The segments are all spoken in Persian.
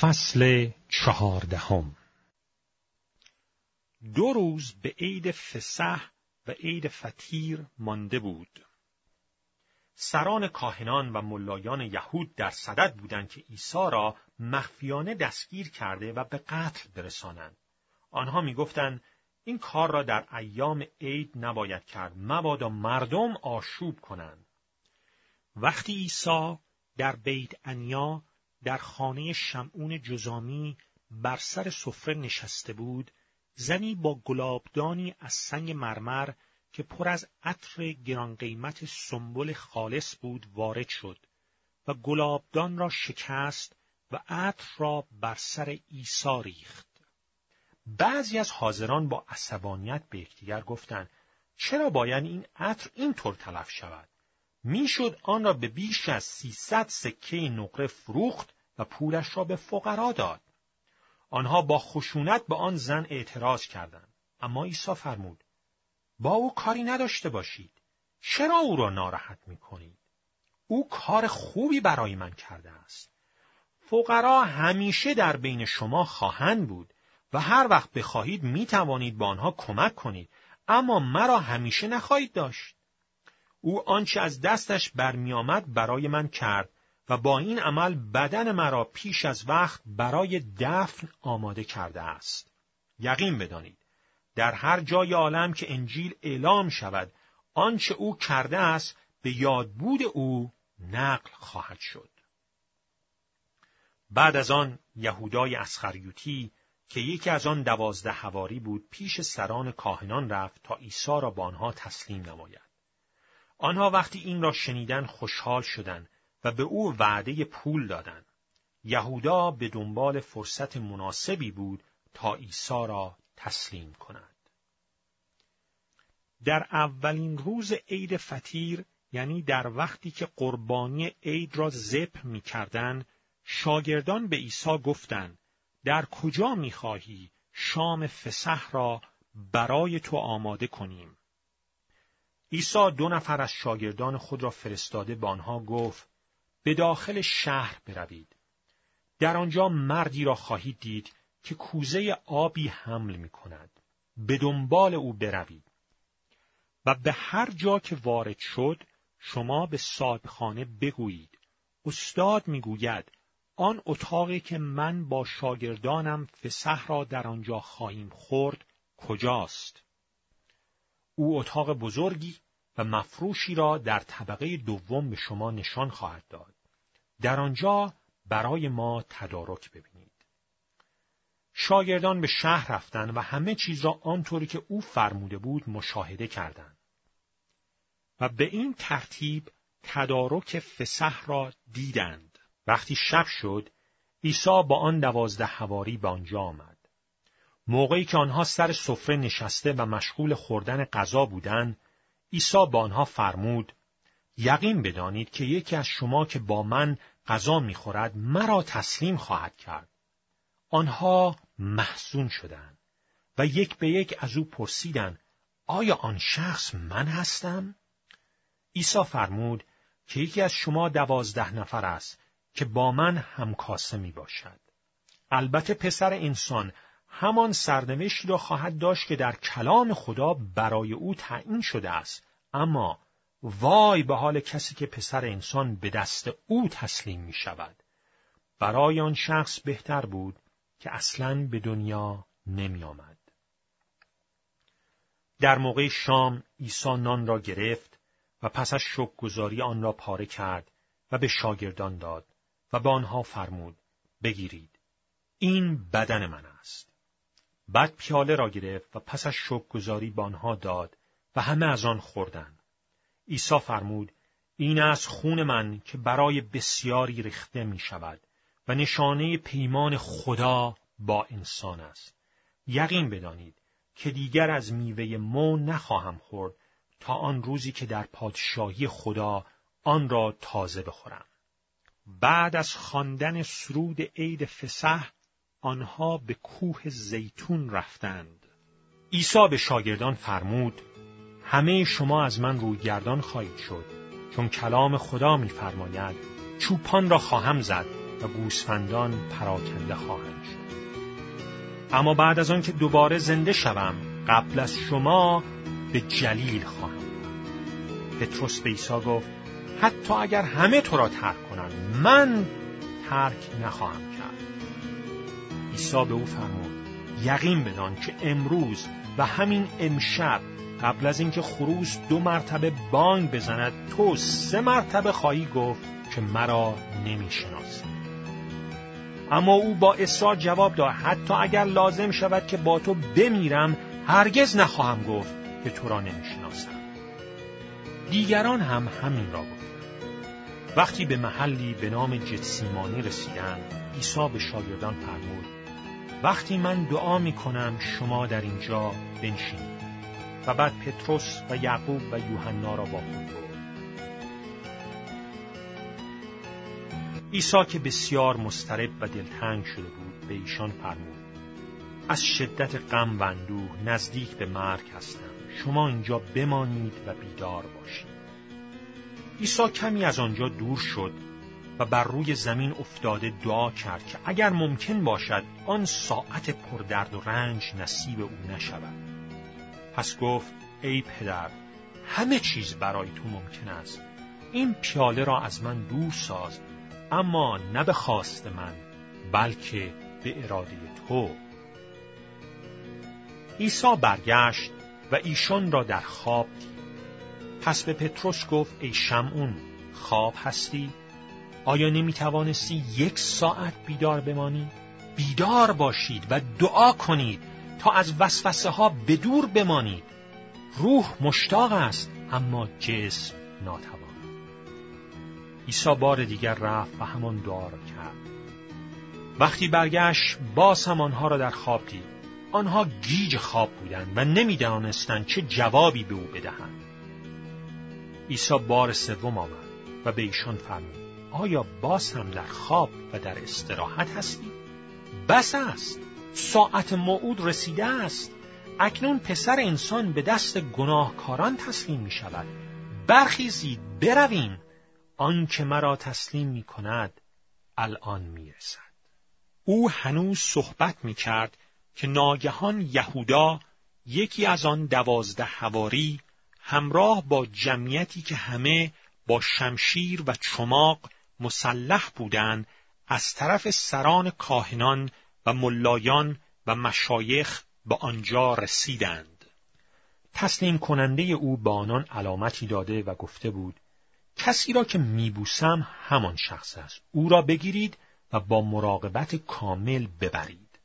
فصل چهاردهم دو روز به عید فسح و عید فطیر مانده بود. سران کاهنان و ملایان یهود در صدد بودند که عیسی را مخفیانه دستگیر کرده و به قتل برسانند. آنها می‌گفتند این کار را در ایام عید نباید کرد مبادا مردم آشوب کنند. وقتی عیسی در بیت انیا در خانه شمعون جزامی بر سر سفره نشسته بود زنی با گلابدانی از سنگ مرمر که پر از عطر گران قیمت سنبل خالص بود وارد شد و گلابدان را شکست و عطر را بر سر عیسی ریخت. بعضی از حاضران با عصبانیت به یکدیگر گفتند چرا باید این عطر اینطور تلف شود؟ می‌شد آن را به بیش از سیصد سکه نقره فروخت و پولش را به فقرا داد. آنها با خشونت به آن زن اعتراض کردند. اما عیسی فرمود با او کاری نداشته باشید. چرا او را ناراحت می کنید؟ او کار خوبی برای من کرده است. فقرا همیشه در بین شما خواهند بود و هر وقت بخواهید می توانید با آنها کمک کنید اما مرا همیشه نخواهید داشت. او آنچه از دستش برمیآمد برای من کرد و با این عمل بدن مرا پیش از وقت برای دفن آماده کرده است. یقین بدانید در هر جای عالم که انجیل اعلام شود آنچه او کرده است به یادبود او نقل خواهد شد. بعد از آن یهودای اسخریوتی که یکی از آن دوازده هواری بود پیش سران کاهنان رفت تا عیسی را با آنها تسلیم نماید. آنها وقتی این را شنیدن خوشحال شدند و به او وعده پول دادند. یهودا به دنبال فرصت مناسبی بود تا عیسی را تسلیم کند. در اولین روز عید فطیر یعنی در وقتی که قربانی عید را زپ می کردن، شاگردان به عیسی گفتند در کجا می خواهی شام فسح را برای تو آماده کنیم؟ عیسی دو نفر از شاگردان خود را فرستاده به آنها گفت به داخل شهر بروید. در آنجا مردی را خواهید دید که کوزه آبی حمل می کند. به دنبال او بروید. و به هر جا که وارد شد شما به صاحبخانه بگویید. استاد می‌گوید آن اتاقی که من با شاگردانم فسح را در آنجا خواهیم خورد کجاست؟ او اتاق بزرگی مفروشی را در طبقه دوم به شما نشان خواهد داد. در آنجا برای ما تدارک ببینید. شاگردان به شهر رفتند و همه چیز را آنطوری که او فرموده بود مشاهده کردند. و به این ترتیب تدارک فسح را دیدند. وقتی شب شد، عیسی با آن دوازده هواری به آنجا آمد. موقعی که آنها سر سفره نشسته و مشغول خوردن غذا بودند، عیسی با آنها فرمود یقین بدانید که یکی از شما که با من غذا می‌خورد مرا تسلیم خواهد کرد آنها محزون شدند و یک به یک از او پرسیدند آیا آن شخص من هستم عیسی فرمود که یکی از شما دوازده نفر است که با من همکاسه می باشد. البته پسر انسان همان سرنوشتی را خواهد داشت که در کلام خدا برای او تعیین شده است. اما وای به حال کسی که پسر انسان به دست او تسلیم می شود برای آن شخص بهتر بود که اصلا به دنیا نمی آمد. در موقع شام عیسی نان را گرفت و پس از گذاری آن را پاره کرد و به شاگردان داد و به آنها فرمود بگیرید. این بدن من است. بعد پیاله را گرفت و پس از گذاری به آنها داد و همه از آن خوردند. عیسی فرمود این از خون من که برای بسیاری ریخته می شود و نشانه پیمان خدا با انسان است. یقین بدانید که دیگر از میوه مو نخواهم خورد تا آن روزی که در پادشاهی خدا آن را تازه بخورم. بعد از خواندن سرود عید فسح آنها به کوه زیتون رفتند. عیسی به شاگردان فرمود همه شما از من روی گردان خواهید شد چون کلام خدا میفرماید چوپان را خواهم زد و گوسفندان پراکنده خواهند شد. اما بعد از آن که دوباره زنده شوم قبل از شما به جلیل خواهم. پتروس به عیسی گفت حتی اگر همه تو را ترک کنند من ترک نخواهم. عیسی به او فرمود. یقین بدان که امروز و همین امشب قبل از اینکه خروس دو مرتبه بانگ بزند تو سه مرتبه خواهی گفت که مرا نمی‌شناسی. اما او با اصرار جواب داد حتی اگر لازم شود که با تو بمیرم هرگز نخواهم گفت که تو را نمی‌شناسم. دیگران هم همین را گفتند. وقتی به محلی به نام جتسیمانی رسیدند عیسی به شاگردان فرمود وقتی من دعا می کنم شما در اینجا بنشینید. و بعد پتروس و یعقوب و یوحنا را با خود عیسی که بسیار مسترب و دلتنگ شده بود به ایشان فرمود از شدت غم و اندوه نزدیک به مرگ هستم. شما اینجا بمانید و بیدار باشید. عیسی کمی از آنجا دور شد و بر روی زمین افتاده دعا کرد که اگر ممکن باشد آن ساعت پردرد و رنج نصیب او نشود. پس گفت ای پدر همه چیز برای تو ممکن است. این پیاله را از من دور ساز اما نه به خواست من بلکه به اراده تو. عیسی برگشت و ایشان را در خواب دید. پس به پتروس گفت ای شمعون خواب هستی؟ آیا نمی توانستی یک ساعت بیدار بمانی؟ بیدار باشید و دعا کنید تا از وسوسه ها بدور بمانید. روح مشتاق است اما جسم ناتوان. عیسی بار دیگر رفت و همان دعا را کرد. وقتی برگشت باز هم آنها را در خواب دید. آنها گیج خواب بودند و نمی‌دانستند چه جوابی به او بدهند. عیسی بار سوم آمد و به ایشان فرمود. آیا باز هم در خواب و در استراحت هستید بس است. ساعت موعود رسیده است. اکنون پسر انسان به دست گناهکاران تسلیم می شود. برخیزید برویم. آنکه مرا تسلیم می کند الان می رسد. او هنوز صحبت می کرد که ناگهان یهودا یکی از آن دوازده هواری همراه با جمعیتی که همه با شمشیر و چماق مسلح بودند از طرف سران کاهنان و ملایان و مشایخ به آنجا رسیدند. تسلیم کننده او با آنان علامتی داده و گفته بود کسی را که میبوسم همان شخص است. او را بگیرید و با مراقبت کامل ببرید.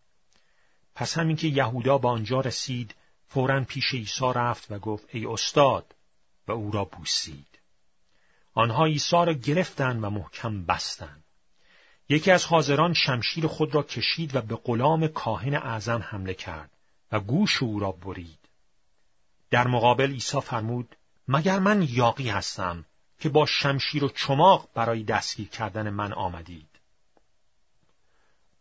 پس همین که یهودا به آنجا رسید، فورا پیش عیسی رفت و گفت ای استاد و او را بوسید. آنها عیسی را گرفتند و محکم بستند. یکی از حاضران شمشیر خود را کشید و به غلام کاهن اعظم حمله کرد و گوش او را برید. در مقابل عیسی فرمود مگر من یاقی هستم که با شمشیر و چماق برای دستگیر کردن من آمدید.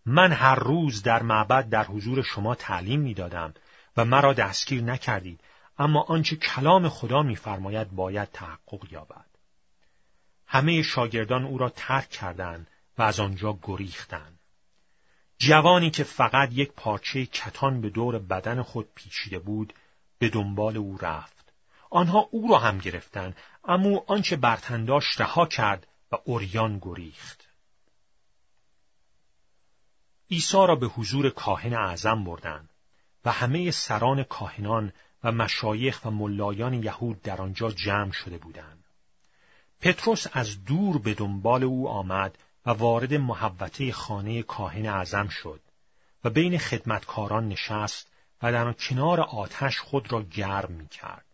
من هر روز در معبد در حضور شما تعلیم می‌دادم و مرا دستگیر نکردید اما آنچه کلام خدا میفرماید باید تحقق یابد. همه شاگردان او را ترک کردند و از آنجا گریختند. جوانی که فقط یک پارچه کتان به دور بدن خود پیچیده بود به دنبال او رفت. آنها او را هم گرفتند اما آنچه برتنداش رها کرد و اوریان گریخت. عیسی را به حضور کاهن اعظم بردند و همه سران کاهنان و مشایخ و ملایان یهود در آنجا جمع شده بودند. پتروس از دور به دنبال او آمد و وارد محوطه خانه کاهن اعظم شد و بین خدمتکاران نشست و در کنار آتش خود را گرم می کرد.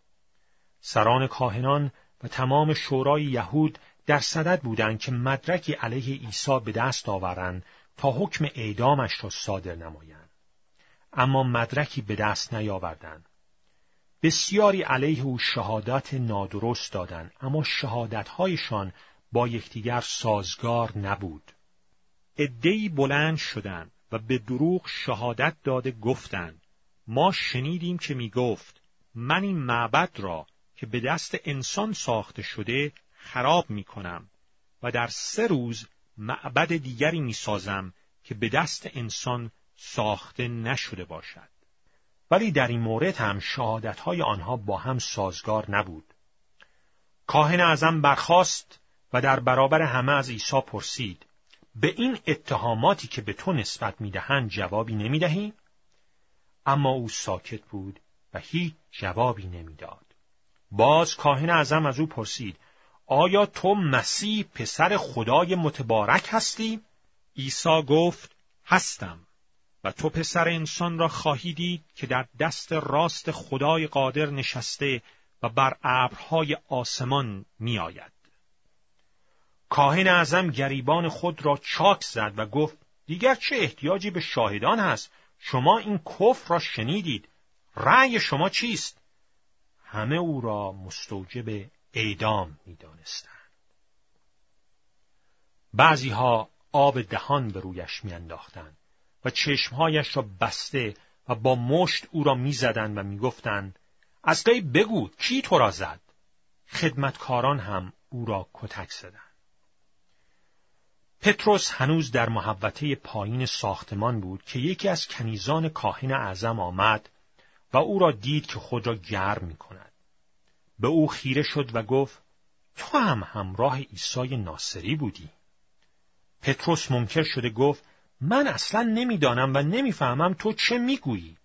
سران کاهنان و تمام شورای یهود در صدد بودند که مدرکی علیه عیسی به دست آورند تا حکم اعدامش را صادر نمایند. اما مدرکی به دست نیاوردند. بسیاری علیه او شهادت نادرست دادند اما شهادتهایشان با یکدیگر سازگار نبود. ادهی بلند شدند و به دروغ شهادت داده گفتند ما شنیدیم که می گفت من این معبد را که به دست انسان ساخته شده خراب می کنم و در سه روز معبد دیگری می‌سازم که به دست انسان ساخته نشده باشد. ولی در این مورد هم شهادتهای آنها با هم سازگار نبود. کاهن اعظم برخاست و در برابر همه از عیسی پرسید به این اتهاماتی که به تو نسبت می‌دهند جوابی نمی‌دهی؟ اما او ساکت بود و هیچ جوابی نمی‌داد. باز کاهن اعظم از او پرسید آیا تو مسیح پسر خدای متبارک هستی؟ عیسی گفت هستم و تو پسر انسان را خواهی دید که در دست راست خدای قادر نشسته و بر ابرهای آسمان می آید. کاهن اعظم گریبان خود را چاک زد و گفت دیگر چه احتیاجی به شاهدان هست؟ شما این کفر را شنیدید. رأی شما چیست؟ همه او را مستوجب اعدام می‌دانستند. بعضیها آب دهان به رویش میانداختند. و چشمهایش را بسته و با مشت او را می‌زدند و می‌گفتند از قیب بگو کی تو را زد خدمتکاران هم او را کتک زدند پتروس هنوز در محوطه پایین ساختمان بود که یکی از کنیزان کاهن اعظم آمد و او را دید که خود را گرم می کند. به او خیره شد و گفت تو هم همراه عیسی ناصری بودی. پتروس منکر شده گفت من اصلا نمی‌دانم و نمی‌فهمم تو چه می‌گویی.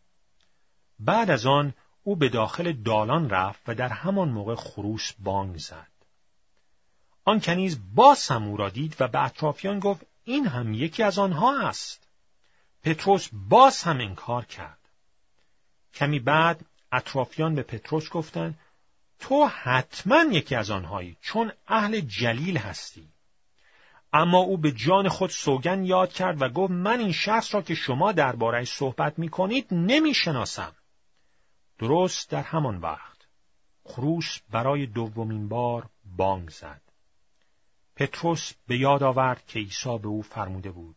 بعد از آن او به داخل دالان رفت و در همان موقع خروس بانگ زد. آن کنیز باز هم او را دید و به اطرافیان گفت این هم یکی از آنها است. پتروس باز هم انکار کرد. کمی بعد اطرافیان به پتروس گفتند تو حتما یکی از آنهایی چون اهل جلیل هستی. اما او به جان خود سوگن یاد کرد و گفت من این شخص را که شما دربارهش صحبت می کنید نمی شناسم. درست در همان وقت خروس برای دومین بار بانگ زد. پتروس به یاد آورد که عیسی به او فرموده بود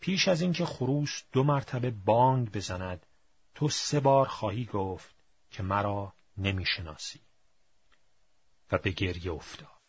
پیش از اینکه خروس دو مرتبه بانگ بزند تو سه بار خواهی گفت که مرا نمی‌شناسی و به گریه افتاد